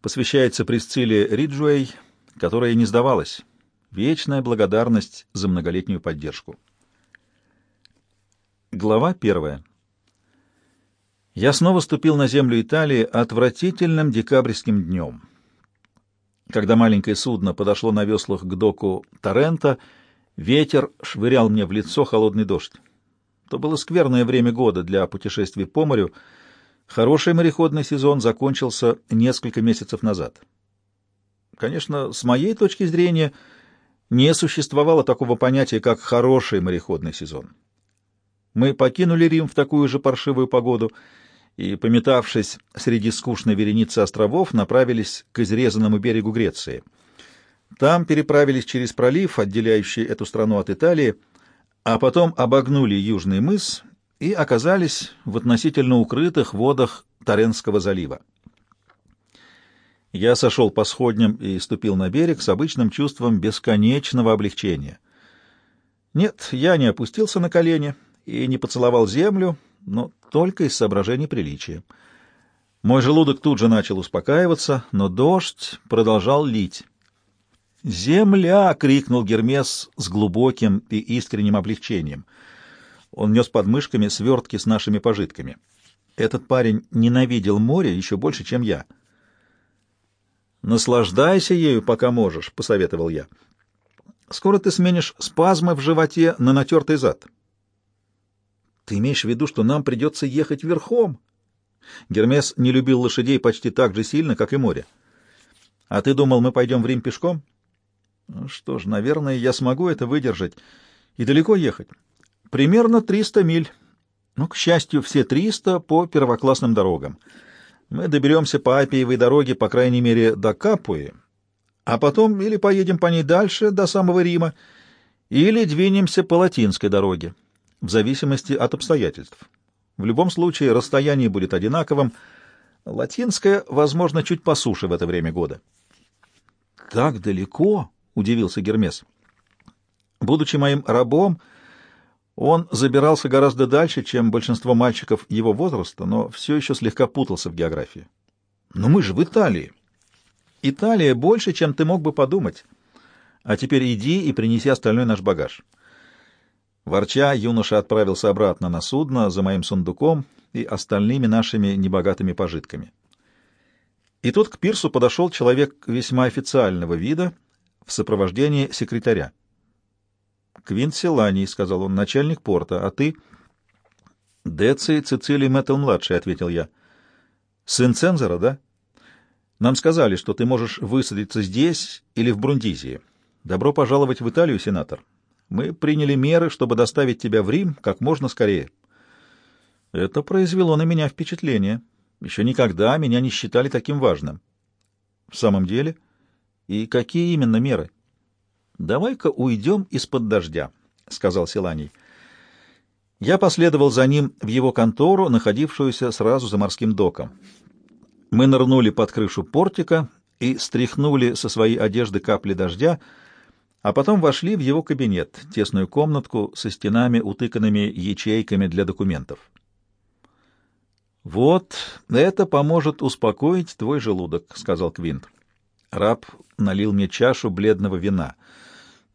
посвящается Присцилле Риджуэй, которая не сдавалась. Вечная благодарность за многолетнюю поддержку. Глава первая. Я снова ступил на землю Италии отвратительным декабрьским днем. Когда маленькое судно подошло на веслах к доку Торрента, ветер швырял мне в лицо холодный дождь. То было скверное время года для путешествий по морю. Хороший мореходный сезон закончился несколько месяцев назад. Конечно, с моей точки зрения, не существовало такого понятия, как хороший мореходный сезон. Мы покинули Рим в такую же паршивую погоду и, пометавшись среди скучной вереницы островов, направились к изрезанному берегу Греции. Там переправились через пролив, отделяющий эту страну от Италии, а потом обогнули Южный мыс и оказались в относительно укрытых водах Таренского залива. Я сошел по сходням и ступил на берег с обычным чувством бесконечного облегчения. Нет, я не опустился на колени и не поцеловал землю, но только из соображений приличия. Мой желудок тут же начал успокаиваться, но дождь продолжал лить. «Земля!» — крикнул Гермес с глубоким и искренним облегчением. Он нес под мышками свертки с нашими пожитками. Этот парень ненавидел море еще больше, чем я. «Наслаждайся ею, пока можешь», — посоветовал я. «Скоро ты сменишь спазмы в животе на натертый зад». «Ты имеешь в виду, что нам придется ехать верхом?» Гермес не любил лошадей почти так же сильно, как и море. «А ты думал, мы пойдем в Рим пешком?» Что ж, наверное, я смогу это выдержать. И далеко ехать? Примерно 300 миль. Ну, к счастью, все 300 по первоклассным дорогам. Мы доберемся по Апиевой дороге, по крайней мере, до Капуи, а потом или поедем по ней дальше, до самого Рима, или двинемся по Латинской дороге, в зависимости от обстоятельств. В любом случае, расстояние будет одинаковым. Латинская, возможно, чуть по суше в это время года. «Так далеко?» — удивился Гермес. Будучи моим рабом, он забирался гораздо дальше, чем большинство мальчиков его возраста, но все еще слегка путался в географии. «Но мы же в Италии!» «Италия больше, чем ты мог бы подумать. А теперь иди и принеси остальной наш багаж». Ворча, юноша отправился обратно на судно за моим сундуком и остальными нашими небогатыми пожитками. И тут к пирсу подошел человек весьма официального вида — в сопровождении секретаря. «Квинт Селаний», — сказал он, — «начальник порта, а ты...» «Деций Цицилий Мэттл-младший», — ответил я. «Сын цензора, да? Нам сказали, что ты можешь высадиться здесь или в Брундизии. Добро пожаловать в Италию, сенатор. Мы приняли меры, чтобы доставить тебя в Рим как можно скорее». Это произвело на меня впечатление. Еще никогда меня не считали таким важным. В самом деле... И какие именно меры? Давай-ка уйдем из-под дождя, сказал Силаний. Я последовал за ним в его контору, находившуюся сразу за морским доком. Мы нырнули под крышу портика и стряхнули со своей одежды капли дождя, а потом вошли в его кабинет, тесную комнатку со стенами, утыканными ячейками для документов. «Вот это поможет успокоить твой желудок», — сказал Квинт. Раб налил мне чашу бледного вина.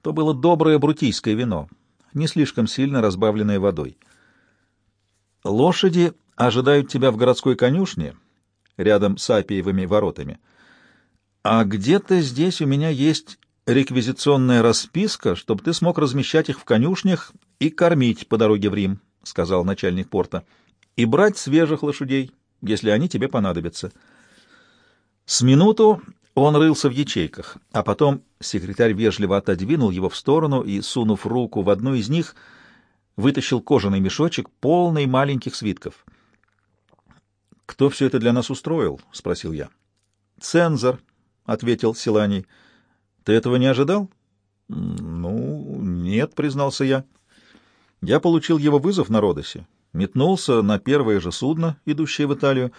То было доброе брутийское вино, не слишком сильно разбавленное водой. Лошади ожидают тебя в городской конюшне, рядом с Апиевыми воротами. А где-то здесь у меня есть реквизиционная расписка, чтобы ты смог размещать их в конюшнях и кормить по дороге в Рим, — сказал начальник порта, — и брать свежих лошадей, если они тебе понадобятся. С минуту он рылся в ячейках, а потом секретарь вежливо отодвинул его в сторону и, сунув руку в одну из них, вытащил кожаный мешочек, полный маленьких свитков. «Кто все это для нас устроил?» — спросил я. «Цензор», — ответил Силаний. «Ты этого не ожидал?» «Ну, нет», — признался я. «Я получил его вызов на Родосе, метнулся на первое же судно, идущее в Италию,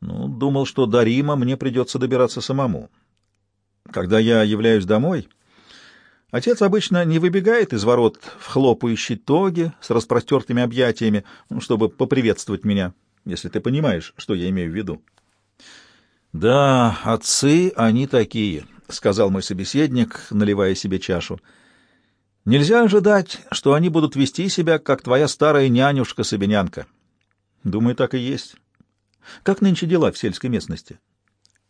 ну, думал, что до Рима мне придется добираться самому. Когда я являюсь домой, отец обычно не выбегает из ворот в хлопающей тоге с распростертыми объятиями, ну, чтобы поприветствовать меня, если ты понимаешь, что я имею в виду. «Да, отцы они такие», — сказал мой собеседник, наливая себе чашу. «Нельзя ожидать, что они будут вести себя, как твоя старая нянюшка-собинянка». «Думаю, так и есть». «Как нынче дела в сельской местности?»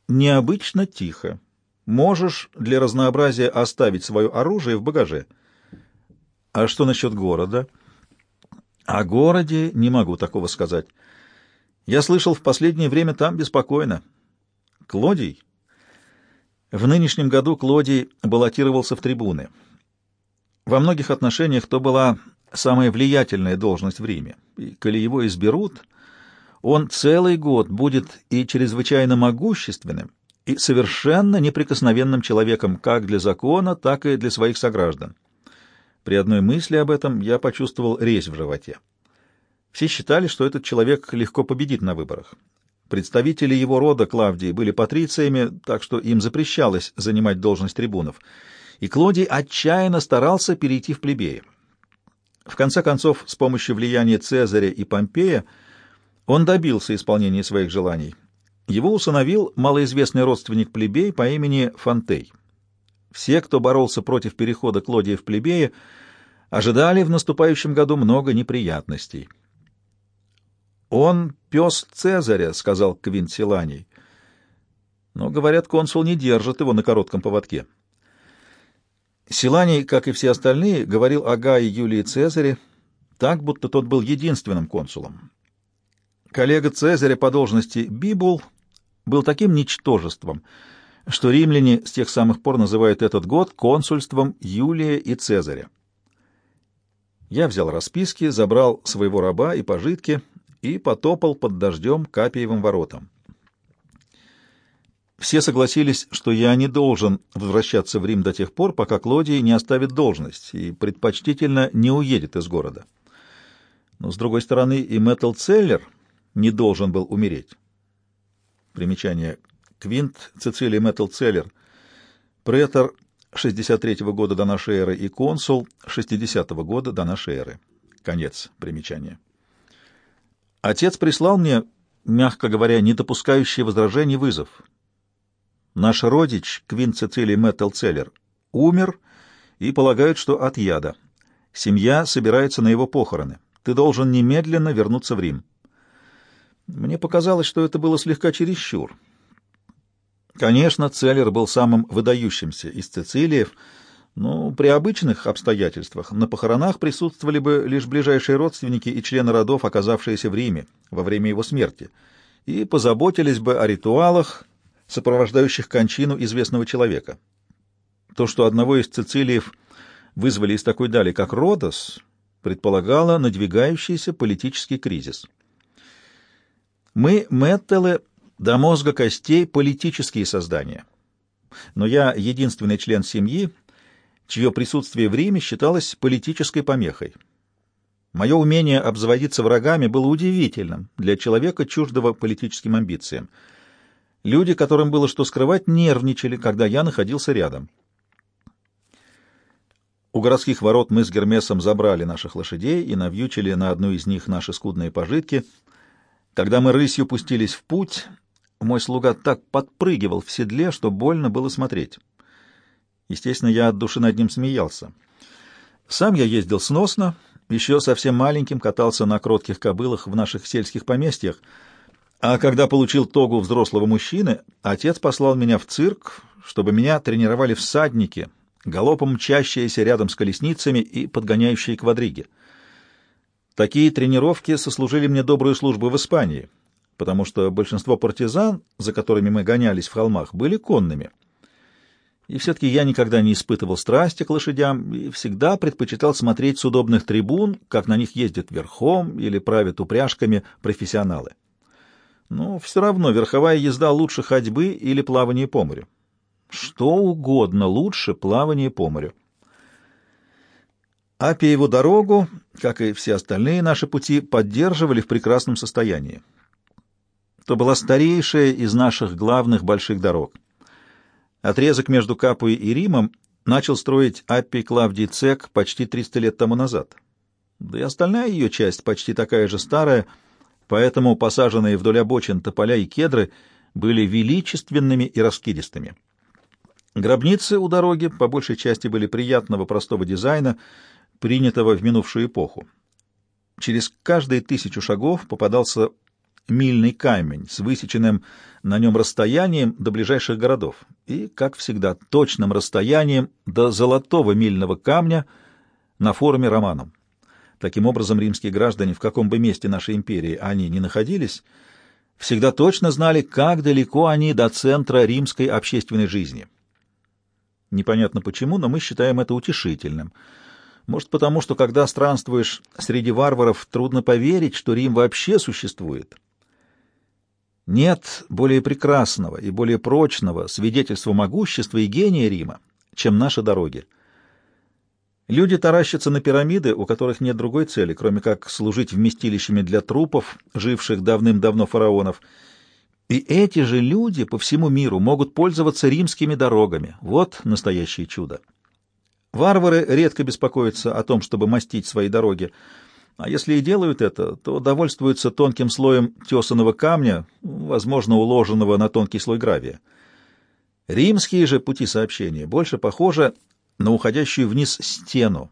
«Необычно тихо. Можешь для разнообразия оставить свое оружие в багаже». «А что насчет города?» «О городе не могу такого сказать. Я слышал, в последнее время там беспокойно». «Клодий?» В нынешнем году Клодий баллотировался в трибуны. Во многих отношениях то была самая влиятельная должность в Риме. И, коли его изберут, он целый год будет и чрезвычайно могущественным, и совершенно неприкосновенным человеком как для закона, так и для своих сограждан. При одной мысли об этом я почувствовал резь в животе. Все считали, что этот человек легко победит на выборах. Представители его рода Клавдии были патрициями, так что им запрещалось занимать должность трибунов, и Клодий отчаянно старался перейти в плебеи. В конце концов, с помощью влияния Цезаря и Помпея он добился исполнения своих желаний. Его усыновил малоизвестный родственник плебей по имени Фонтей. Все, кто боролся против перехода Клодия в плебеи, ожидали в наступающем году много неприятностей. «Он пес Цезаря», — сказал Квинт Силаний. Но, говорят, консул не держит его на коротком поводке. Силаний, как и все остальные, говорил о Гае Юлии Цезаре так, будто тот был единственным консулом. Коллега Цезаря по должности Бибул был таким ничтожеством, что римляне с тех самых пор называют этот год консульством Юлия и Цезаря. Я взял расписки, забрал своего раба и пожитки и потопал под дождем к Апиевым воротам. Все согласились, что я не должен возвращаться в Рим до тех пор, пока Клодий не оставит должность и предпочтительно не уедет из города. Но, с другой стороны, и Мэттл Целлер не должен был умереть. Примечание. Квинт Цицилий Мэттл Целлер, претор 63 -го года до нашей эры и консул 60 -го года до нашей эры. Конец примечания. Отец прислал мне, мягко говоря, не допускающий возражений вызов. Наш родич, Квин Цицилий Мэттелцеллер, умер и полагают, что от яда. Семья собирается на его похороны. Ты должен немедленно вернуться в Рим. Мне показалось, что это было слегка чересчур. Конечно, Целлер был самым выдающимся из Цицилиев, но при обычных обстоятельствах на похоронах присутствовали бы лишь ближайшие родственники и члены родов, оказавшиеся в Риме во время его смерти, и позаботились бы о ритуалах, сопровождающих кончину известного человека. То, что одного из Цицилиев вызвали из такой дали, как Родос, предполагало надвигающийся политический кризис. Мы, Мэттелы, до мозга костей политические создания. Но я единственный член семьи, чье присутствие в Риме считалось политической помехой. Мое умение обзаводиться врагами было удивительным для человека, чуждого политическим амбициям. Люди, которым было что скрывать, нервничали, когда я находился рядом. У городских ворот мы с Гермесом забрали наших лошадей и навьючили на одну из них наши скудные пожитки. Когда мы рысью пустились в путь, мой слуга так подпрыгивал в седле, что больно было смотреть. Естественно, я от души над ним смеялся. Сам я ездил сносно, еще совсем маленьким катался на кротких кобылах в наших сельских поместьях, а когда получил тогу взрослого мужчины, отец послал меня в цирк, чтобы меня тренировали всадники, галопом мчащиеся рядом с колесницами и подгоняющие квадриги. Такие тренировки сослужили мне добрую службу в Испании, потому что большинство партизан, за которыми мы гонялись в холмах, были конными — и все-таки я никогда не испытывал страсти к лошадям и всегда предпочитал смотреть с удобных трибун, как на них ездят верхом или правят упряжками профессионалы. Но все равно верховая езда лучше ходьбы или плавание по морю. Что угодно лучше плавания по морю. Апиеву дорогу, как и все остальные наши пути, поддерживали в прекрасном состоянии. Это была старейшая из наших главных больших дорог — Отрезок между Капуей и Римом начал строить Аппий Клавдий Цек почти 300 лет тому назад. Да и остальная ее часть почти такая же старая, поэтому посаженные вдоль обочин тополя и кедры были величественными и раскидистыми. Гробницы у дороги по большей части были приятного простого дизайна, принятого в минувшую эпоху. Через каждые тысячу шагов попадался мильный камень с высеченным на нем расстоянием до ближайших городов и, как всегда, точным расстоянием до золотого мильного камня на форуме Романом. Таким образом, римские граждане, в каком бы месте нашей империи они ни находились, всегда точно знали, как далеко они до центра римской общественной жизни. Непонятно почему, но мы считаем это утешительным. Может, потому что, когда странствуешь среди варваров, трудно поверить, что Рим вообще существует. Нет более прекрасного и более прочного свидетельства могущества и гения Рима, чем наши дороги. Люди таращатся на пирамиды, у которых нет другой цели, кроме как служить вместилищами для трупов, живших давным-давно фараонов. И эти же люди по всему миру могут пользоваться римскими дорогами. Вот настоящее чудо. Варвары редко беспокоятся о том, чтобы мастить свои дороги, а если и делают это, то довольствуются тонким слоем тесаного камня, возможно, уложенного на тонкий слой гравия. Римские же пути сообщения больше похожи на уходящую вниз стену.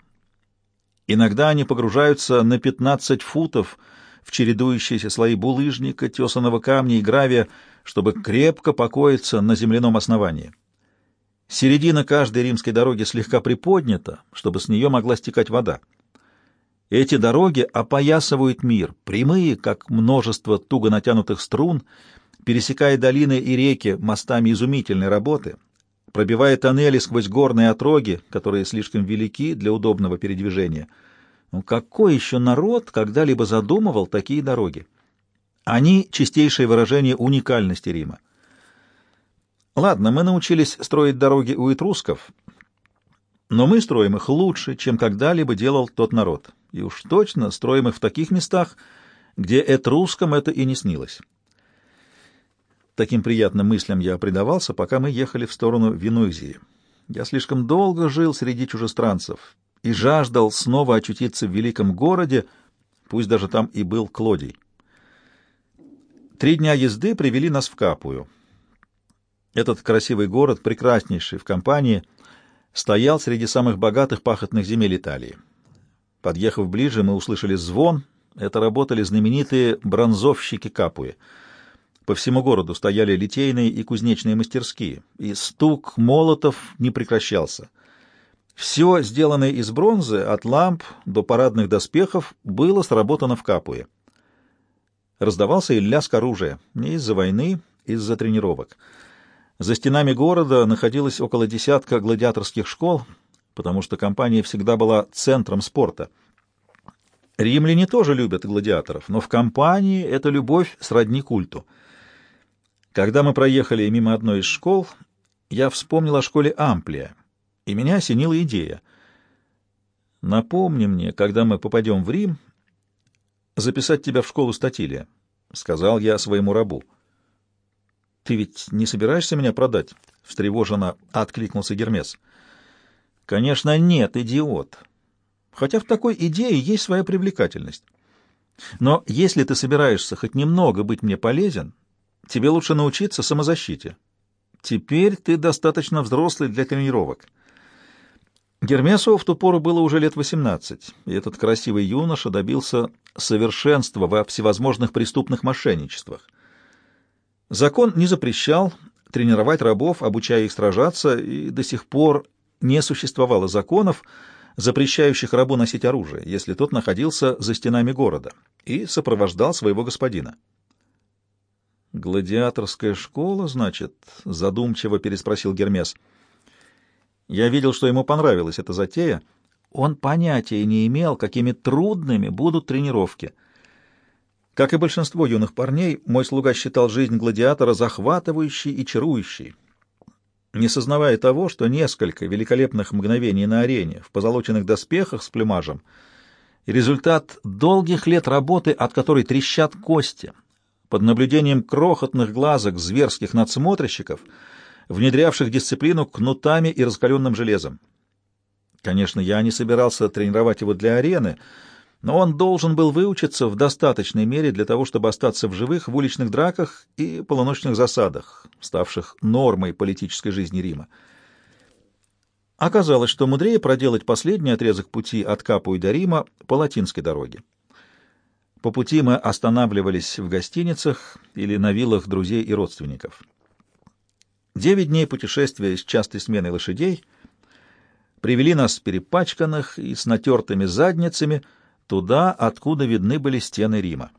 Иногда они погружаются на 15 футов в чередующиеся слои булыжника, тесаного камня и гравия, чтобы крепко покоиться на земляном основании. Середина каждой римской дороги слегка приподнята, чтобы с нее могла стекать вода. Эти дороги опоясывают мир, прямые, как множество туго натянутых струн, пересекая долины и реки мостами изумительной работы, пробивая тоннели сквозь горные отроги, которые слишком велики для удобного передвижения. Ну, какой еще народ когда-либо задумывал такие дороги? Они — чистейшее выражение уникальности Рима. Ладно, мы научились строить дороги у этрусков, но мы строим их лучше, чем когда-либо делал тот народ, и уж точно строим их в таких местах, где этрускам это и не снилось. Таким приятным мыслям я предавался, пока мы ехали в сторону Винуизии. Я слишком долго жил среди чужестранцев и жаждал снова очутиться в великом городе, пусть даже там и был Клодий. Три дня езды привели нас в Капую. Этот красивый город, прекраснейший в компании, стоял среди самых богатых пахотных земель Италии. Подъехав ближе, мы услышали звон. Это работали знаменитые бронзовщики Капуи — по всему городу стояли литейные и кузнечные мастерские, и стук молотов не прекращался. Все, сделанное из бронзы, от ламп до парадных доспехов, было сработано в Капуе. Раздавался и лязг оружия, не из-за войны, из-за тренировок. За стенами города находилось около десятка гладиаторских школ, потому что компания всегда была центром спорта. Римляне тоже любят гладиаторов, но в компании эта любовь сродни культу — когда мы проехали мимо одной из школ, я вспомнил о школе Амплия, и меня осенила идея. «Напомни мне, когда мы попадем в Рим, записать тебя в школу Статилия», — сказал я своему рабу. «Ты ведь не собираешься меня продать?» — встревоженно откликнулся Гермес. «Конечно, нет, идиот. Хотя в такой идее есть своя привлекательность. Но если ты собираешься хоть немного быть мне полезен, Тебе лучше научиться самозащите. Теперь ты достаточно взрослый для тренировок. Гермесу в ту пору было уже лет 18, и этот красивый юноша добился совершенства во всевозможных преступных мошенничествах. Закон не запрещал тренировать рабов, обучая их сражаться, и до сих пор не существовало законов, запрещающих рабу носить оружие, если тот находился за стенами города и сопровождал своего господина. «Гладиаторская школа, значит?» — задумчиво переспросил Гермес. Я видел, что ему понравилась эта затея. Он понятия не имел, какими трудными будут тренировки. Как и большинство юных парней, мой слуга считал жизнь гладиатора захватывающей и чарующей. Не сознавая того, что несколько великолепных мгновений на арене в позолоченных доспехах с плюмажем — результат долгих лет работы, от которой трещат кости — под наблюдением крохотных глазок зверских надсмотрщиков, внедрявших дисциплину кнутами и раскаленным железом. Конечно, я не собирался тренировать его для арены, но он должен был выучиться в достаточной мере для того, чтобы остаться в живых в уличных драках и полуночных засадах, ставших нормой политической жизни Рима. Оказалось, что мудрее проделать последний отрезок пути от Капуи до Рима по латинской дороге. По пути мы останавливались в гостиницах или на виллах друзей и родственников. Девять дней путешествия с частой сменой лошадей привели нас перепачканных и с натертыми задницами туда, откуда видны были стены Рима.